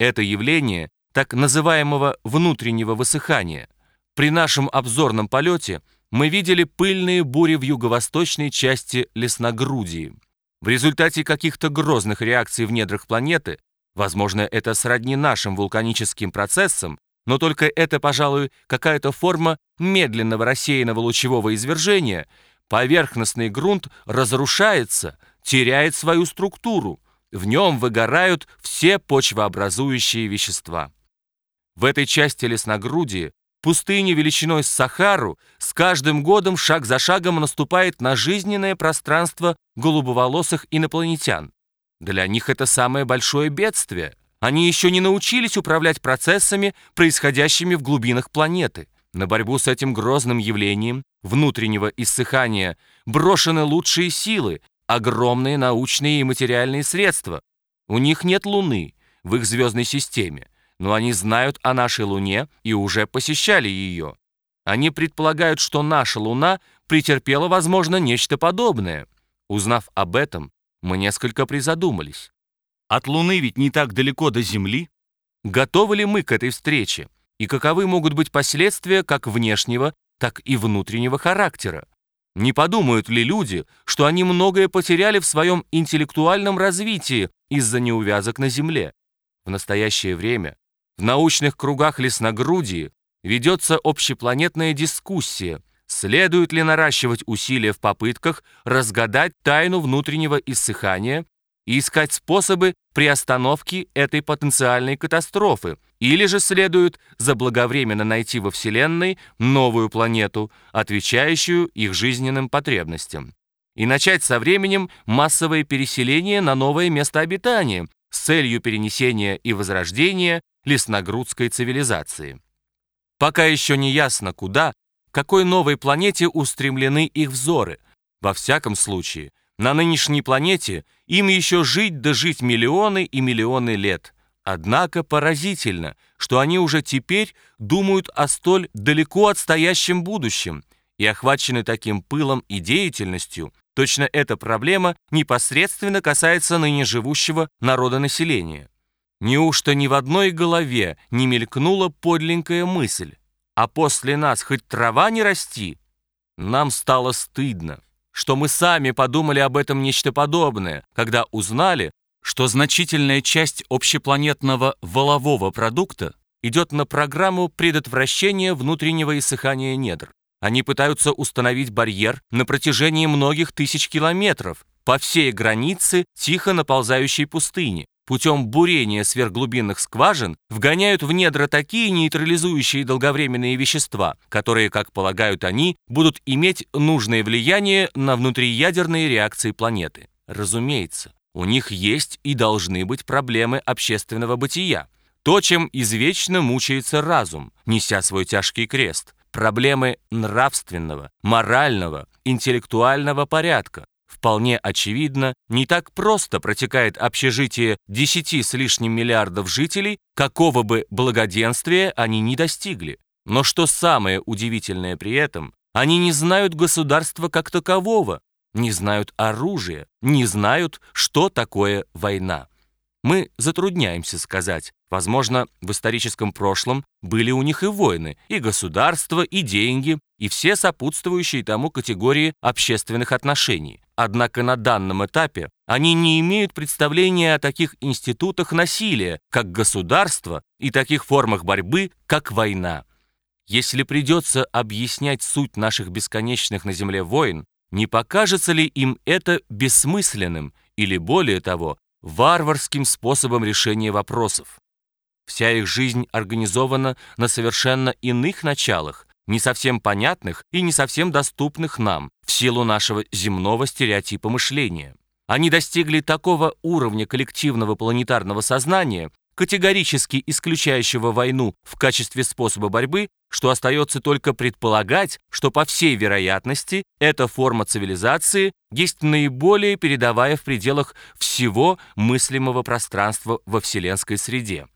Это явление так называемого внутреннего высыхания. При нашем обзорном полете мы видели пыльные бури в юго-восточной части лесногрудии. В результате каких-то грозных реакций в недрах планеты, возможно, это сродни нашим вулканическим процессам, но только это, пожалуй, какая-то форма медленного рассеянного лучевого извержения, поверхностный грунт разрушается, теряет свою структуру, в нем выгорают все почвообразующие вещества. В этой части лесногрудии пустыни величиной с Сахару с каждым годом шаг за шагом наступает на жизненное пространство голубоволосых инопланетян. Для них это самое большое бедствие. Они еще не научились управлять процессами, происходящими в глубинах планеты. На борьбу с этим грозным явлением внутреннего иссыхания брошены лучшие силы, огромные научные и материальные средства. У них нет Луны в их звездной системе, но они знают о нашей Луне и уже посещали ее. Они предполагают, что наша Луна претерпела, возможно, нечто подобное. Узнав об этом, мы несколько призадумались. От Луны ведь не так далеко до Земли. Готовы ли мы к этой встрече? И каковы могут быть последствия как внешнего, так и внутреннего характера? Не подумают ли люди, что они многое потеряли в своем интеллектуальном развитии из-за неувязок на Земле? В настоящее время в научных кругах лесногрудии ведется общепланетная дискуссия, следует ли наращивать усилия в попытках разгадать тайну внутреннего иссыхания и искать способы приостановки этой потенциальной катастрофы, или же следует заблаговременно найти во Вселенной новую планету, отвечающую их жизненным потребностям, и начать со временем массовое переселение на новое место обитания с целью перенесения и возрождения лесногрудской цивилизации. Пока еще не ясно, куда, какой новой планете устремлены их взоры. Во всяком случае, на нынешней планете им еще жить да миллионы и миллионы лет. Однако поразительно, что они уже теперь думают о столь далеко отстоящем будущем и охвачены таким пылом и деятельностью, точно эта проблема непосредственно касается ныне живущего народонаселения. Неужто ни в одной голове не мелькнула подленькая мысль, а после нас хоть трава не расти? Нам стало стыдно что мы сами подумали об этом нечто подобное, когда узнали, что значительная часть общепланетного волового продукта идет на программу предотвращения внутреннего иссыхания недр. Они пытаются установить барьер на протяжении многих тысяч километров по всей границе тихо наползающей пустыни, путем бурения сверхглубинных скважин вгоняют в недра такие нейтрализующие долговременные вещества, которые, как полагают они, будут иметь нужное влияние на внутриядерные реакции планеты. Разумеется, у них есть и должны быть проблемы общественного бытия. То, чем извечно мучается разум, неся свой тяжкий крест. Проблемы нравственного, морального, интеллектуального порядка, Вполне очевидно, не так просто протекает общежитие 10 с лишним миллиардов жителей, какого бы благоденствия они ни достигли. Но что самое удивительное при этом, они не знают государства как такового, не знают оружия, не знают, что такое война. Мы затрудняемся сказать. Возможно, в историческом прошлом были у них и войны, и государство, и деньги, и все сопутствующие тому категории общественных отношений. Однако на данном этапе они не имеют представления о таких институтах насилия, как государство, и таких формах борьбы, как война. Если придется объяснять суть наших бесконечных на Земле войн, не покажется ли им это бессмысленным или, более того, варварским способом решения вопросов? Вся их жизнь организована на совершенно иных началах, не совсем понятных и не совсем доступных нам в силу нашего земного стереотипа мышления. Они достигли такого уровня коллективного планетарного сознания, категорически исключающего войну в качестве способа борьбы, что остается только предполагать, что по всей вероятности эта форма цивилизации есть наиболее передовая в пределах всего мыслимого пространства во вселенской среде.